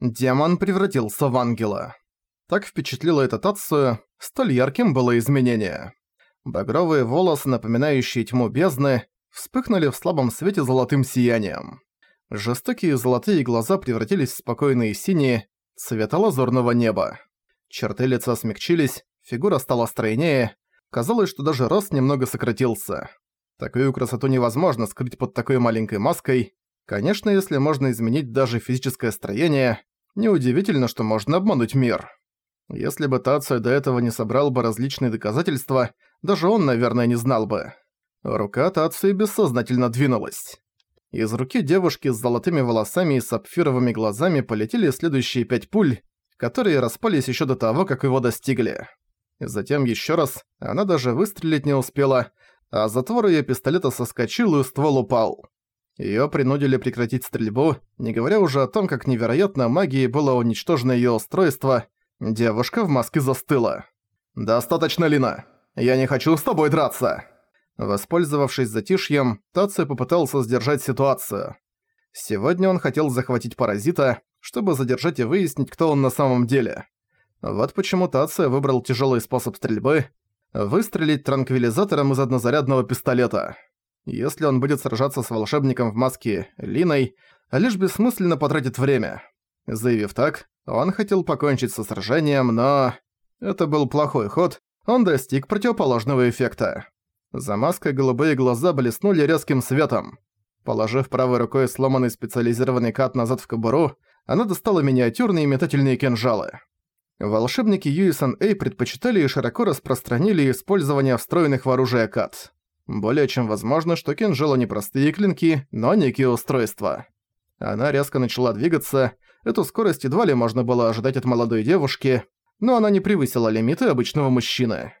Демон превратился в ангела. Так впечатлило это Тацию, столь ярким было изменение. Багровые волосы, напоминающие тьму бездны, вспыхнули в слабом свете золотым сиянием. Жестокие золотые глаза превратились в спокойные синие, цвета лазурного неба. Черты лица смягчились, фигура стала стройнее, казалось, что даже рост немного сократился. Такую красоту невозможно скрыть под такой маленькой маской. Конечно, если можно изменить даже физическое строение, неудивительно, что можно обмануть мир. Если бы Тацию до этого не собрал бы различные доказательства, даже он, наверное, не знал бы. Рука Тацию бессознательно двинулась. Из руки девушки с золотыми волосами и сапфировыми глазами полетели следующие пять пуль, которые распались еще до того, как его достигли. Затем еще раз, она даже выстрелить не успела, а затвор ее пистолета соскочил и ствол упал. Её принудили прекратить стрельбу, не говоря уже о том, как невероятно магией было уничтожено её устройство. Девушка в маске застыла. «Достаточно, Лина. Я не хочу с тобой драться!» Воспользовавшись затишьем, Тацию попытался сдержать ситуацию. Сегодня он хотел захватить паразита, чтобы задержать и выяснить, кто он на самом деле. Вот почему Тация выбрал тяжелый способ стрельбы – выстрелить транквилизатором из однозарядного пистолета. Если он будет сражаться с волшебником в маске Линой, лишь бессмысленно потратит время. Заявив так, он хотел покончить со сражением, но... Это был плохой ход, он достиг противоположного эффекта. За маской голубые глаза блеснули резким светом. Положив правой рукой сломанный специализированный кат назад в кобуру, она достала миниатюрные метательные кинжалы. Волшебники USNA предпочитали и широко распространили использование встроенных в оружие кат. Более чем возможно, что кинжалы не простые клинки, но некие устройства. Она резко начала двигаться, эту скорость едва ли можно было ожидать от молодой девушки, но она не превысила лимиты обычного мужчины.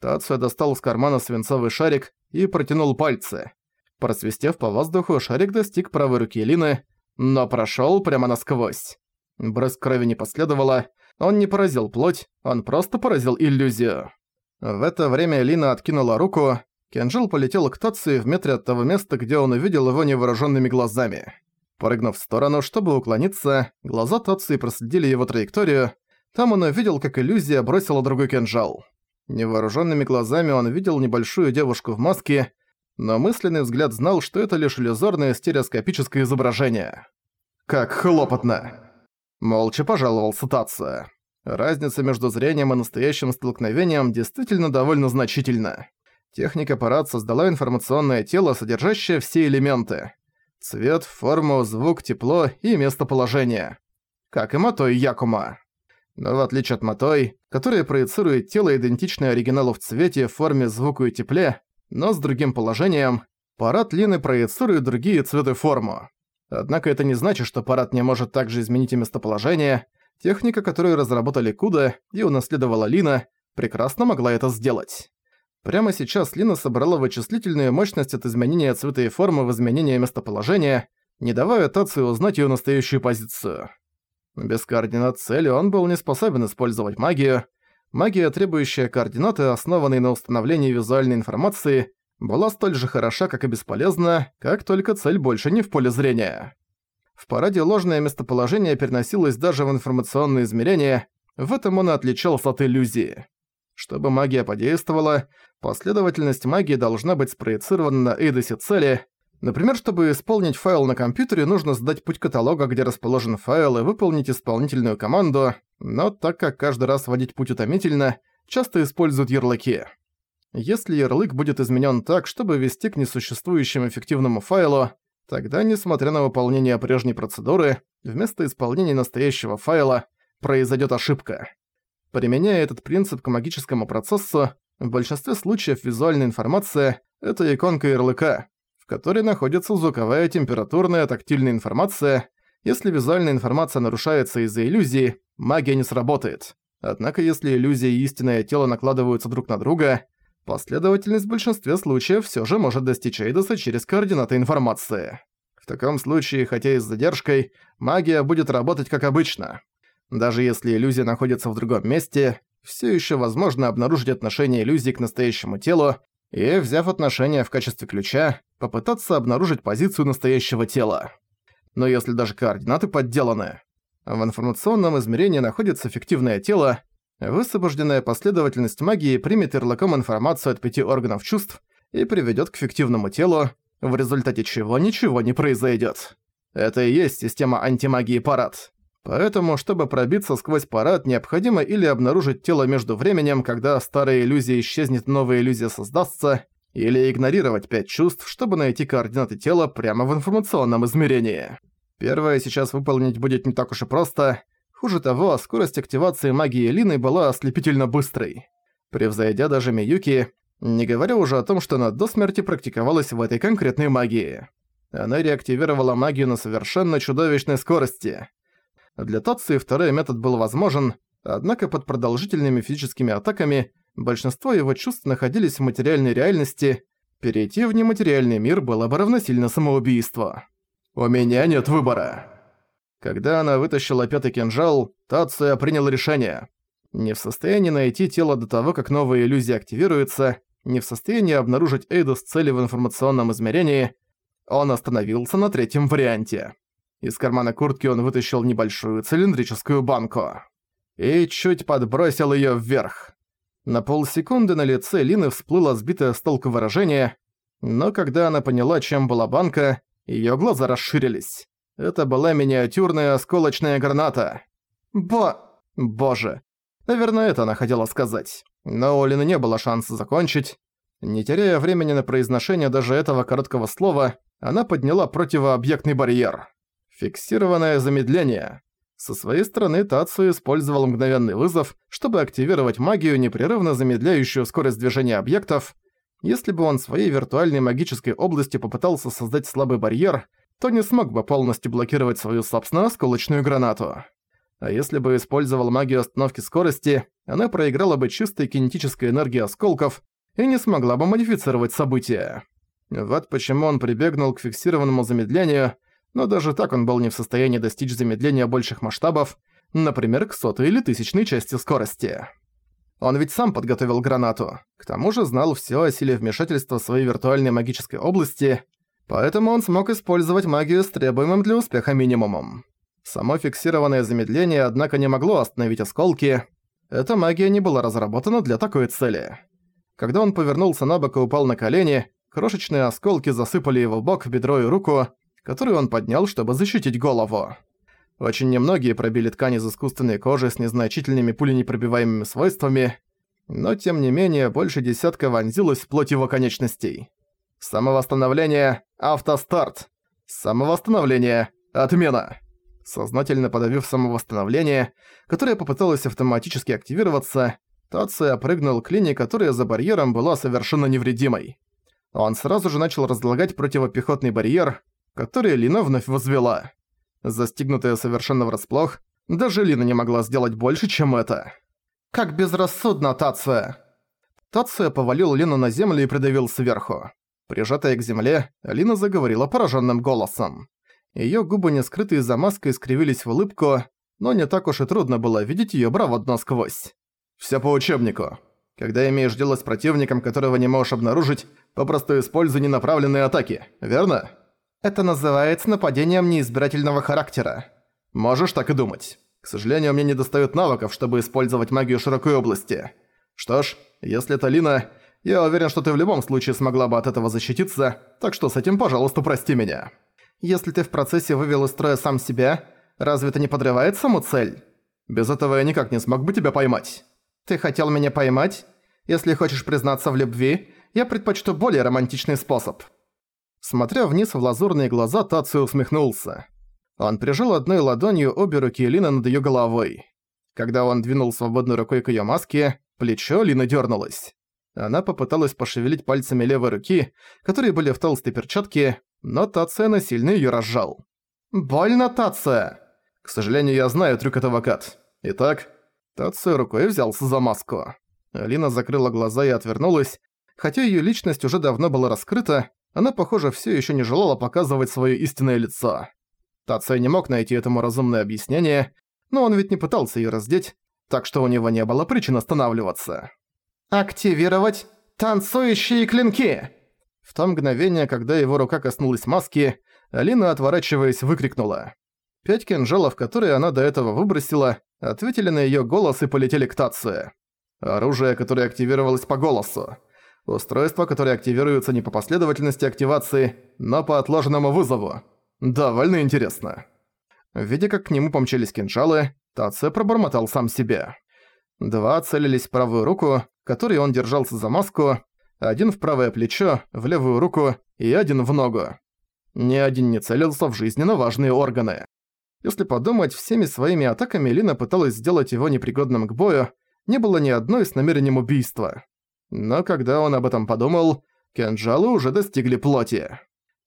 Тация достал из кармана свинцовый шарик и протянул пальцы. Просвистев по воздуху, шарик достиг правой руки Лины, но прошёл прямо насквозь. Брызг крови не последовало, он не поразил плоть, он просто поразил иллюзию. В это время Лина откинула руку, кинжал полетел к Тации в метре от того места, где он увидел его невооружёнными глазами. Прыгнув в сторону, чтобы уклониться, глаза Тации проследили его траекторию, там он увидел, как иллюзия бросила другой кинжал. Невооруженными глазами он видел небольшую девушку в маске, но мысленный взгляд знал, что это лишь иллюзорное стереоскопическое изображение. «Как хлопотно!» Молча пожаловался Татса. Разница между зрением и настоящим столкновением действительно довольно значительна. Техника парад создала информационное тело, содержащее все элементы. Цвет, форму, звук, тепло и местоположение. Как и Матой Якума. Но в отличие от Матой, которая проецирует тело, идентичное оригиналу в цвете, форме, звуку и тепле, но с другим положением, парад Лины проецирует другие цветы форму. Однако это не значит, что парад не может также изменить и местоположение. Техника, которую разработали Куда и унаследовала Лина, прекрасно могла это сделать. Прямо сейчас Лина собрала вычислительную мощность от изменения цвета и формы в изменение местоположения, не давая Тацию узнать её настоящую позицию. Без координат цели он был не способен использовать магию. Магия, требующая координаты, основанной на установлении визуальной информации, была столь же хороша, как и бесполезна, как только цель больше не в поле зрения. В параде ложное местоположение переносилось даже в информационные измерения, в этом он и отличался от иллюзии. Чтобы магия подействовала, последовательность магии должна быть спроецирована на эйдосе цели, Например, чтобы исполнить файл на компьютере, нужно сдать путь каталога, где расположен файл, и выполнить исполнительную команду, но так как каждый раз вводить путь утомительно, часто используют ярлыки. Если ярлык будет изменен так, чтобы вести к несуществующему эффективному файлу, тогда, несмотря на выполнение прежней процедуры, вместо исполнения настоящего файла произойдет ошибка. Применяя этот принцип к магическому процессу, в большинстве случаев визуальная информация — это иконка ярлыка, в которой находится звуковая, температурная, тактильная информация. Если визуальная информация нарушается из-за иллюзии, магия не сработает. Однако если иллюзия и истинное тело накладываются друг на друга, последовательность в большинстве случаев всё же может достичь Эйдоса через координаты информации. В таком случае, хотя и с задержкой, магия будет работать как обычно. Даже если иллюзия находится в другом месте, всё ещё возможно обнаружить отношение иллюзии к настоящему телу и, взяв отношение в качестве ключа, попытаться обнаружить позицию настоящего тела. Но если даже координаты подделаны, В информационном измерении находится фиктивное тело, высвобожденная последовательность магии примет ярлыком информацию от пяти органов чувств и приведет к фиктивному телу, в результате чего ничего не произойдет. Это и есть система антимагии парад. Поэтому, чтобы пробиться сквозь парад, необходимо или обнаружить тело между временем, когда старая иллюзия исчезнет, новая иллюзия создастся, или игнорировать пять чувств, чтобы найти координаты тела прямо в информационном измерении. Первое сейчас выполнить будет не так уж и просто. Хуже того, скорость активации магии Лины была ослепительно быстрой. Превзойдя даже Миюки, не говоря уже о том, что она до смерти практиковалась в этой конкретной магии. Она реактивировала магию на совершенно чудовищной скорости. Для Тации второй метод был возможен, однако под продолжительными физическими атаками большинство его чувств находились в материальной реальности, перейти в нематериальный мир было бы равносильно самоубийству. «У меня нет выбора». Когда она вытащила пятый кинжал, Тация принял решение. Не в состоянии найти тело до того, как новая иллюзия активируется, не в состоянии обнаружить Эйдос цели в информационном измерении, он остановился на третьем варианте. Из кармана куртки он вытащил небольшую цилиндрическую банку. И чуть подбросил её вверх. На полсекунды на лице Лины всплыло сбитое с толку выражение, но когда она поняла, чем была банка, её глаза расширились. Это была миниатюрная осколочная граната. Бо... Боже. Наверное, это она хотела сказать. Но у Лины не было шанса закончить. Не теряя времени на произношение даже этого короткого слова, она подняла противообъектный барьер. Фиксированное замедление. Со своей стороны Тацу использовал мгновенный вызов, чтобы активировать магию, непрерывно замедляющую скорость движения объектов. Если бы он в своей виртуальной магической области попытался создать слабый барьер, то не смог бы полностью блокировать свою собственную осколочную гранату. А если бы использовал магию остановки скорости, она проиграла бы чистой кинетической энергии осколков и не смогла бы модифицировать события. Вот почему он прибегнул к фиксированному замедлению, но даже так он был не в состоянии достичь замедления больших масштабов, например, к сотой или тысячной части скорости. Он ведь сам подготовил гранату, к тому же знал всё о силе вмешательства своей виртуальной магической области, поэтому он смог использовать магию с требуемым для успеха минимумом. Само фиксированное замедление, однако, не могло остановить осколки. Эта магия не была разработана для такой цели. Когда он повернулся на бок и упал на колени, Крошечные осколки засыпали его бок, бедро и руку, которую он поднял, чтобы защитить голову. Очень немногие пробили ткань из искусственной кожи с незначительными пуленепробиваемыми свойствами, но тем не менее больше десятка вонзилось в плоть его конечностей. Самовосстановление – автостарт. Самовосстановление – отмена. Сознательно подавив самовосстановление, которое попыталось автоматически активироваться, Тация прыгнул к линии, которая за барьером была совершенно невредимой. Он сразу же начал разлагать противопехотный барьер, который Лина вновь возвела. Застигнутая совершенно врасплох, даже Лина не могла сделать больше, чем это. «Как безрассудно, Тация!» Тация повалил Лину на землю и придавил сверху. Прижатая к земле, Лина заговорила пораженным голосом. Её губы, не скрытые за маской, скривились в улыбку, но не так уж и трудно было видеть её браво насквозь. «Всё по учебнику. Когда имеешь дело с противником, которого не можешь обнаружить, попросту используй ненаправленные атаки, верно? Это называется нападением неизбирательного характера. Можешь так и думать. К сожалению, мне не достают навыков, чтобы использовать магию широкой области. Что ж, если это Лина, я уверен, что ты в любом случае смогла бы от этого защититься, так что с этим, пожалуйста, прости меня. Если ты в процессе вывел из строя сам себя, разве это не подрывает саму цель? Без этого я никак не смог бы тебя поймать. «Ты хотел меня поймать? Если хочешь признаться в любви, я предпочту более романтичный способ». Смотря вниз в лазурные глаза, Тацию усмехнулся. Он прижал одной ладонью обе руки Лины над её головой. Когда он двинул свободной рукой к её маске, плечо Лины дёрнулось. Она попыталась пошевелить пальцами левой руки, которые были в толстой перчатке, но Тация насильно её разжал. «Больно, Тация!» «К сожалению, я знаю трюк этого кат. Итак, Тацию рукой взялся за маску. Алина закрыла глаза и отвернулась. Хотя её личность уже давно была раскрыта, она, похоже, всё ещё не желала показывать своё истинное лицо. Тация не мог найти этому разумное объяснение, но он ведь не пытался её раздеть, так что у него не было причин останавливаться. «Активировать танцующие клинки!» В то мгновение, когда его рука коснулась маски, Алина, отворачиваясь, выкрикнула. Пять кинжалов, которые она до этого выбросила, ответили на её голос и полетели к Тации. Оружие, которое активировалось по голосу. Устройство, которое активируется не по последовательности активации, но по отложенному вызову. Довольно интересно. Видя, как к нему помчались кинжалы, Тация пробормотал сам себе. Два целились в правую руку, которой он держался за маску, один в правое плечо, в левую руку и один в ногу. Ни один не целился в жизненно важные органы. Если подумать, всеми своими атаками Лина пыталась сделать его непригодным к бою, не было ни одной с намерением убийства. Но когда он об этом подумал, кинжалы уже достигли плоти.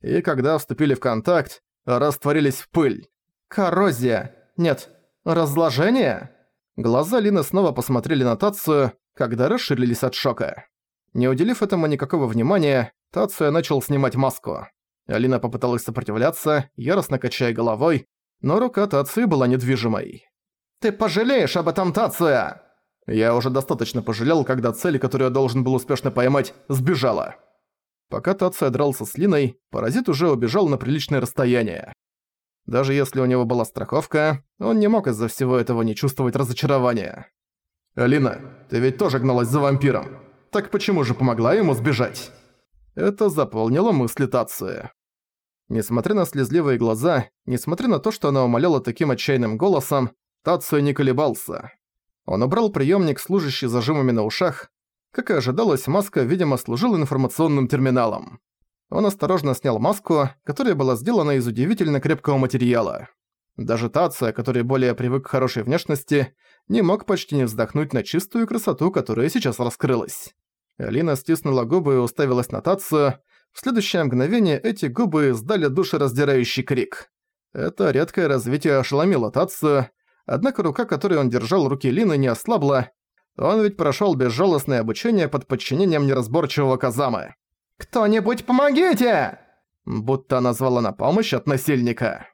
И когда вступили в контакт, растворились в пыль. Коррозия. Нет, разложение? Глаза Лины снова посмотрели на Тацию, когда расширились от шока. Не уделив этому никакого внимания, Тация начал снимать маску. Алина попыталась сопротивляться, яростно качая головой, но рука Тации была недвижимой. «Ты пожалеешь об этом, Тация!» Я уже достаточно пожалел, когда цель, которую я должен был успешно поймать, сбежала. Пока Тация дрался с Линой, паразит уже убежал на приличное расстояние. Даже если у него была страховка, он не мог из-за всего этого не чувствовать разочарования. «Алина, ты ведь тоже гналась за вампиром. Так почему же помогла ему сбежать?» Это заполнило мысли Тации. Несмотря на слезливые глаза, несмотря на то, что она умоляла таким отчаянным голосом, Тация не колебался. Он убрал приемник, служащий зажимами на ушах. Как и ожидалось, маска, видимо, служила информационным терминалом. Он осторожно снял маску, которая была сделана из удивительно крепкого материала. Даже Тация, который более привык к хорошей внешности, не мог почти не вздохнуть на чистую красоту, которая сейчас раскрылась. Алина стиснула губы и уставилась на Тацию. В следующее мгновение эти губы издали душераздирающий крик. Это редкое развитие ошеломило Тацию, однако рука, которой он держал руки Лины, не ослабла. Он ведь прошёл безжалостное обучение под подчинением неразборчивого Казамы. «Кто-нибудь помогите!» Будто назвала на помощь от насильника.